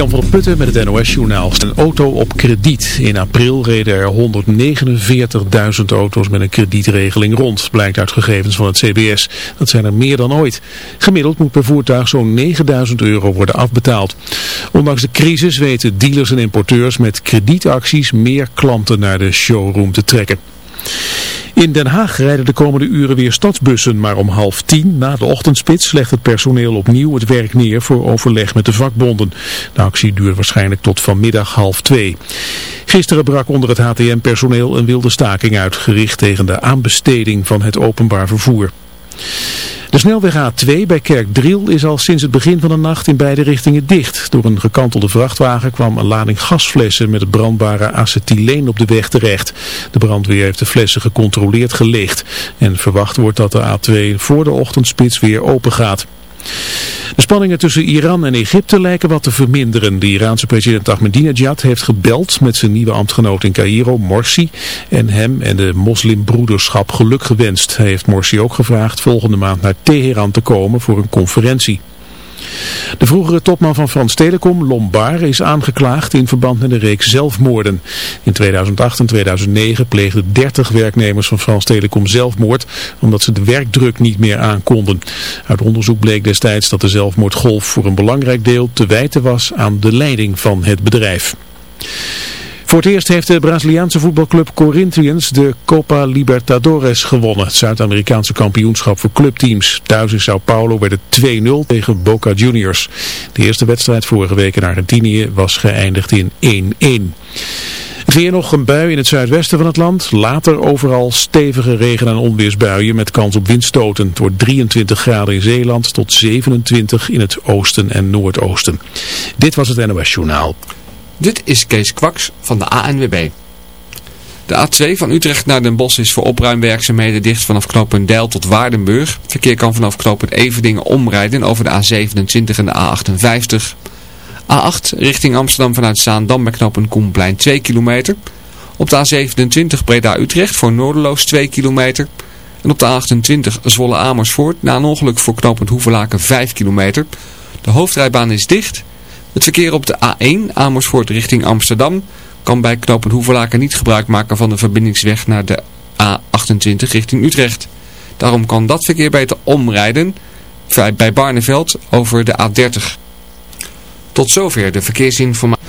Jan van der Putten met het NOS-journaal. Een auto op krediet. In april reden er 149.000 auto's met een kredietregeling rond, blijkt uit gegevens van het CBS. Dat zijn er meer dan ooit. Gemiddeld moet per voertuig zo'n 9.000 euro worden afbetaald. Ondanks de crisis weten dealers en importeurs met kredietacties meer klanten naar de showroom te trekken. In Den Haag rijden de komende uren weer stadsbussen, maar om half tien na de ochtendspits legt het personeel opnieuw het werk neer voor overleg met de vakbonden. De actie duurt waarschijnlijk tot vanmiddag half twee. Gisteren brak onder het HTM-personeel een wilde staking uit, gericht tegen de aanbesteding van het openbaar vervoer. De snelweg A2 bij Kerkdriel is al sinds het begin van de nacht in beide richtingen dicht. Door een gekantelde vrachtwagen kwam een lading gasflessen met het brandbare acetyleen op de weg terecht. De brandweer heeft de flessen gecontroleerd geleegd en verwacht wordt dat de A2 voor de ochtendspits weer open gaat. De spanningen tussen Iran en Egypte lijken wat te verminderen. De Iraanse president Ahmadinejad heeft gebeld met zijn nieuwe ambtgenoot in Cairo, Morsi, en hem en de moslimbroederschap geluk gewenst. Hij heeft Morsi ook gevraagd volgende maand naar Teheran te komen voor een conferentie. De vroegere topman van Frans Telecom, Lombard, is aangeklaagd in verband met een reeks zelfmoorden. In 2008 en 2009 pleegden 30 werknemers van Frans Telecom zelfmoord, omdat ze de werkdruk niet meer aankonden. Uit onderzoek bleek destijds dat de zelfmoordgolf voor een belangrijk deel te wijten was aan de leiding van het bedrijf. Voor het eerst heeft de Braziliaanse voetbalclub Corinthians de Copa Libertadores gewonnen. Het Zuid-Amerikaanse kampioenschap voor clubteams. Thuis in Sao Paulo werd het 2-0 tegen Boca Juniors. De eerste wedstrijd vorige week in Argentinië was geëindigd in 1-1. Weer nog een bui in het zuidwesten van het land. Later overal stevige regen- en onweersbuien met kans op windstoten. Het wordt 23 graden in Zeeland tot 27 in het oosten en noordoosten. Dit was het NOS Journaal. Dit is Kees Kwaks van de ANWB. De A2 van Utrecht naar Den Bosch is voor opruimwerkzaamheden dicht vanaf knooppunt Deil tot Waardenburg. verkeer kan vanaf knooppunt Everdingen omrijden over de A27 en de A58. A8 richting Amsterdam vanuit Zaandam bij knooppunt Koenplein 2 kilometer. Op de A27 Breda-Utrecht voor Noorderloos 2 kilometer. En op de A28 Zwolle-Amersfoort na een ongeluk voor knooppunt Hoevelaken 5 kilometer. De hoofdrijbaan is dicht... Het verkeer op de A1 Amersfoort richting Amsterdam kan bij knooppunt Hoevelaken niet gebruik maken van de verbindingsweg naar de A28 richting Utrecht. Daarom kan dat verkeer beter omrijden bij Barneveld over de A30. Tot zover de verkeersinformatie.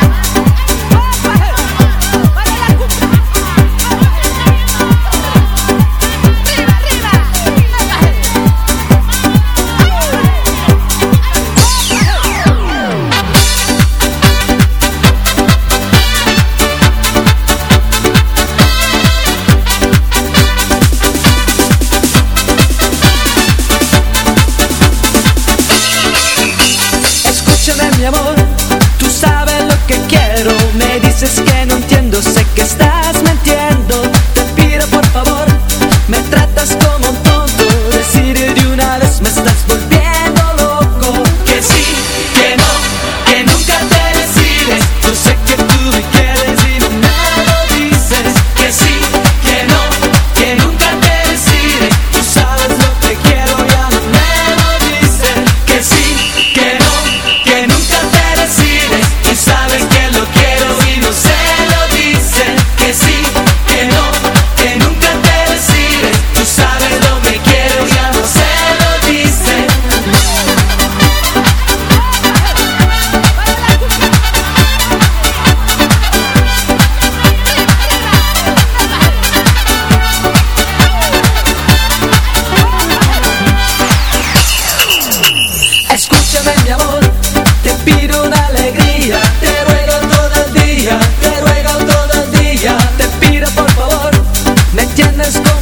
tienes con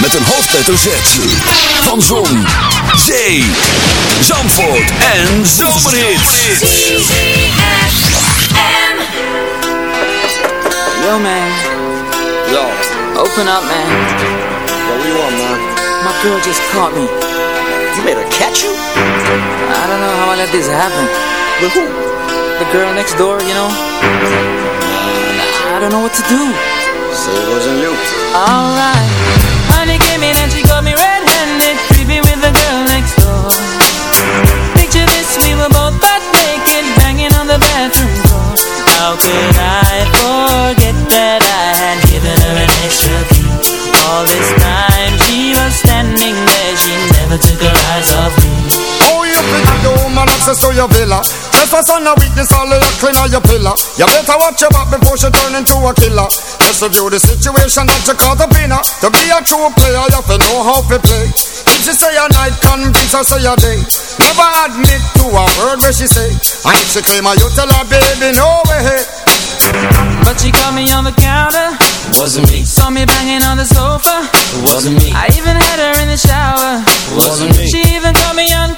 met een hoofdletter Z. Van Zon, Zee, Zandvoort en Zomerhits. Yo, man. Yo. Open up, man. Yo, what do you want, man? My girl just caught me. You made her catch you? I don't know how I let this happen. With who? The girl next door, you know? I don't know what to do. Say it wasn't you. Alright. She got me red-handed, with the girl next door. Picture this, we were both butt naked, banging on the bathroom door. How could I forget that I had given her an extra key? All this time she was standing there, she never took her eyes off me. Oh, you your villa Just for son of weakness, all of your clean on your pillar. You better watch your back before she turn into a killer. Just review the situation that you caught up in her To be a true player, you have to know how to play. If she say a night, convince her say a day. Never admit to a word where she say. And if she claim her, you tell her, baby, no way. But she caught me on the counter. Wasn't me, Saw me banging on the sofa. Wasn't me, I even had her in the shower. Wasn't me, She even caught me on camera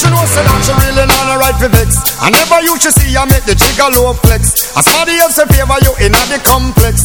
she know say that she really not a right for vex. I never used to see I make the jigger low flex. As somebody else in favor you in a the complex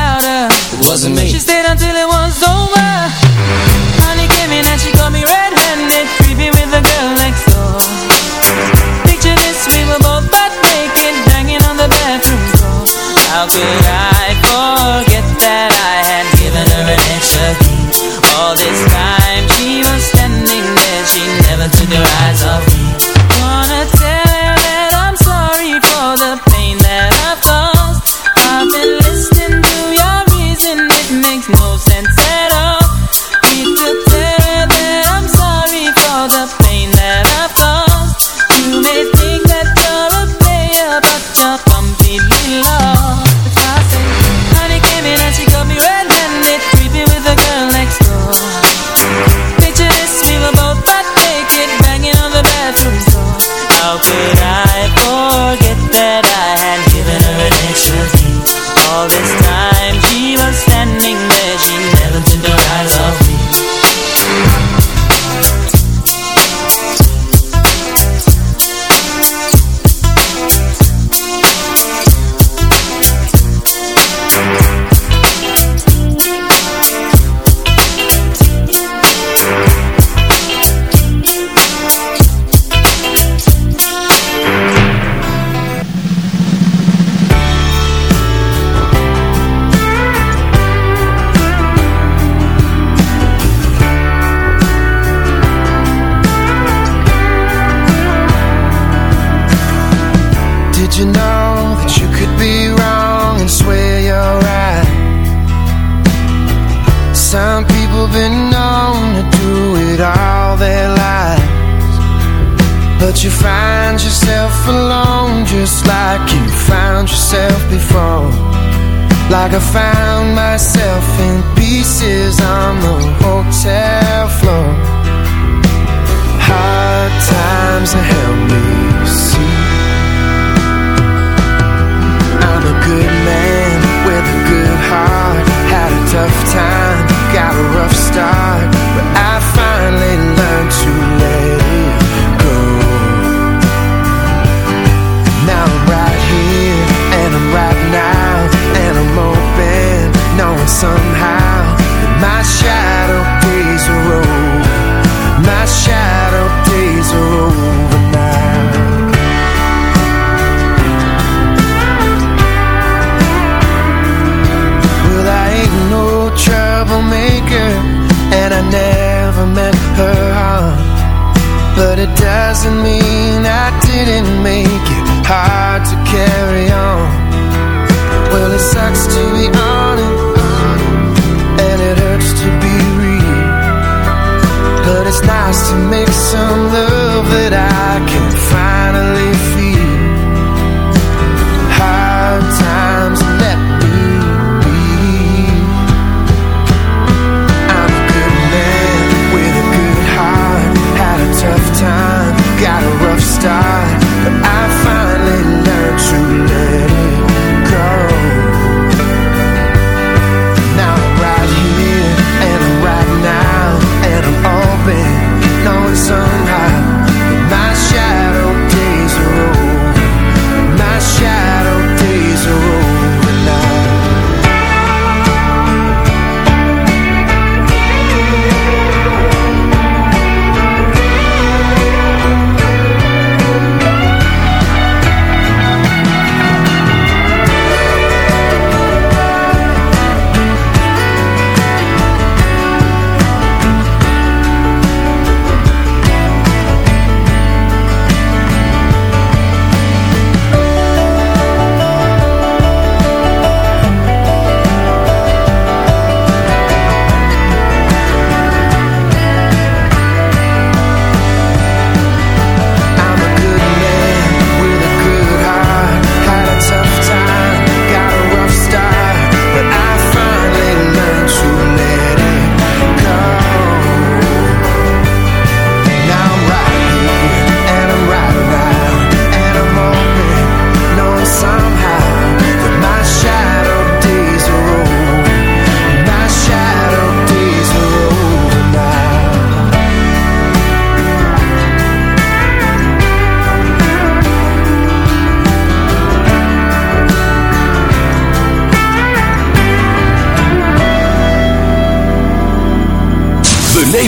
louder. Wasn't me, She stayed until it was over. Honey came in and she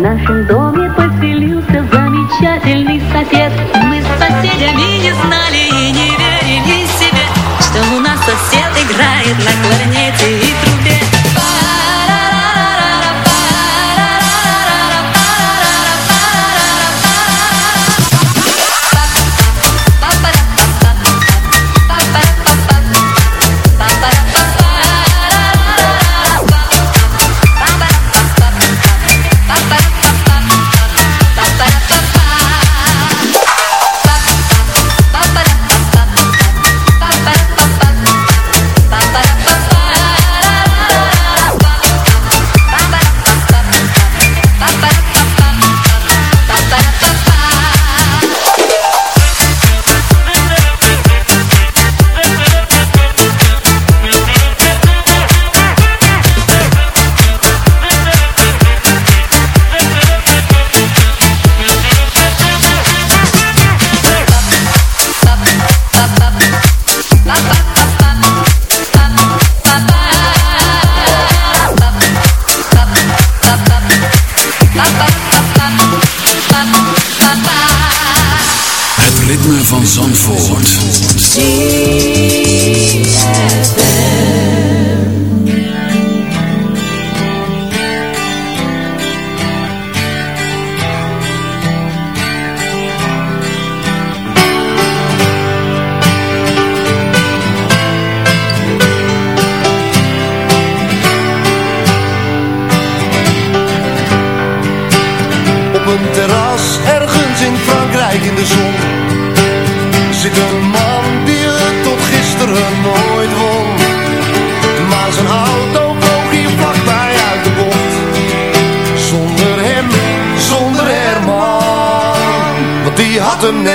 男性どう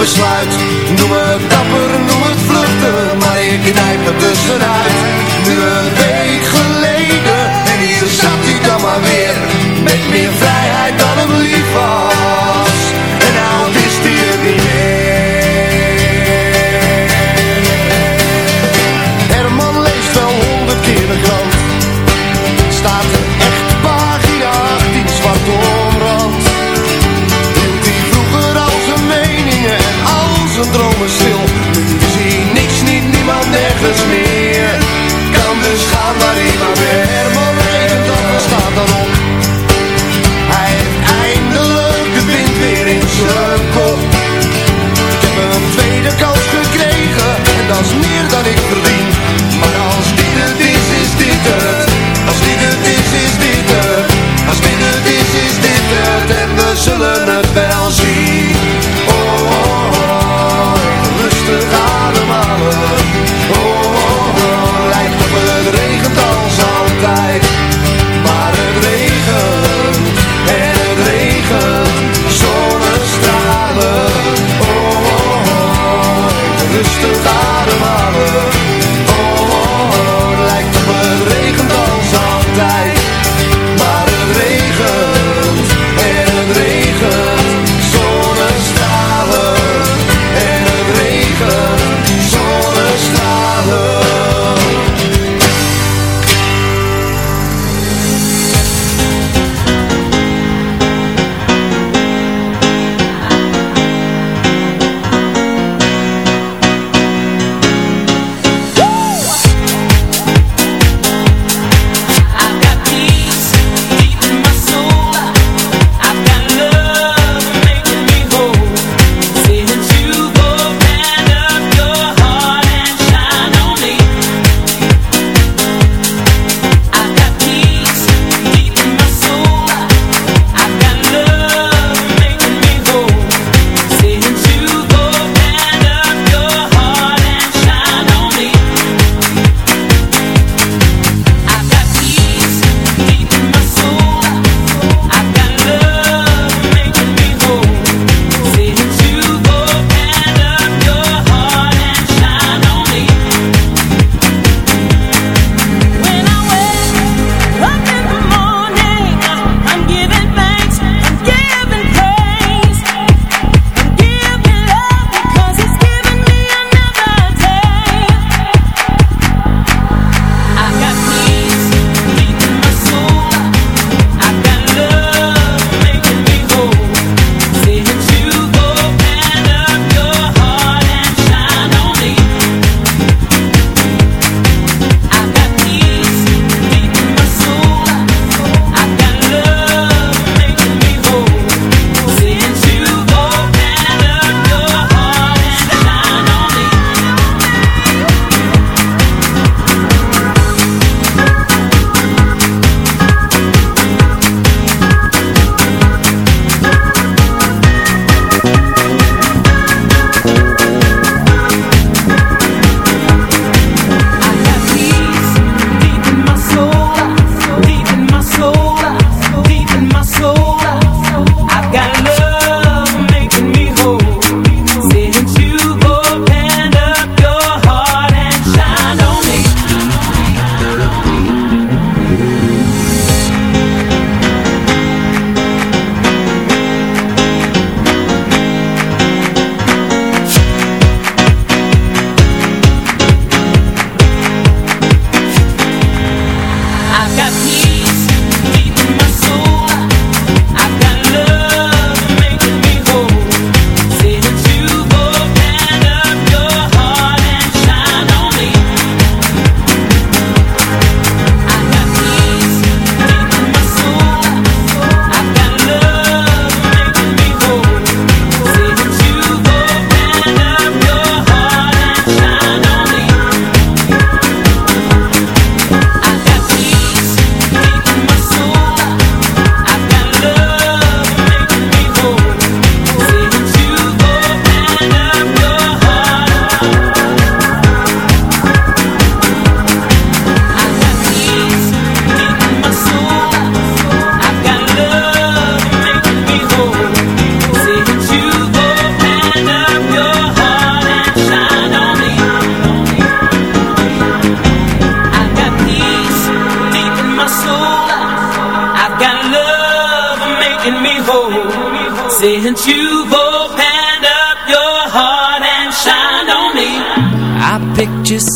besluit. Noem het dapper, noem het vluchten Maar ik knijp er tussenuit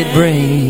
it brings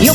你用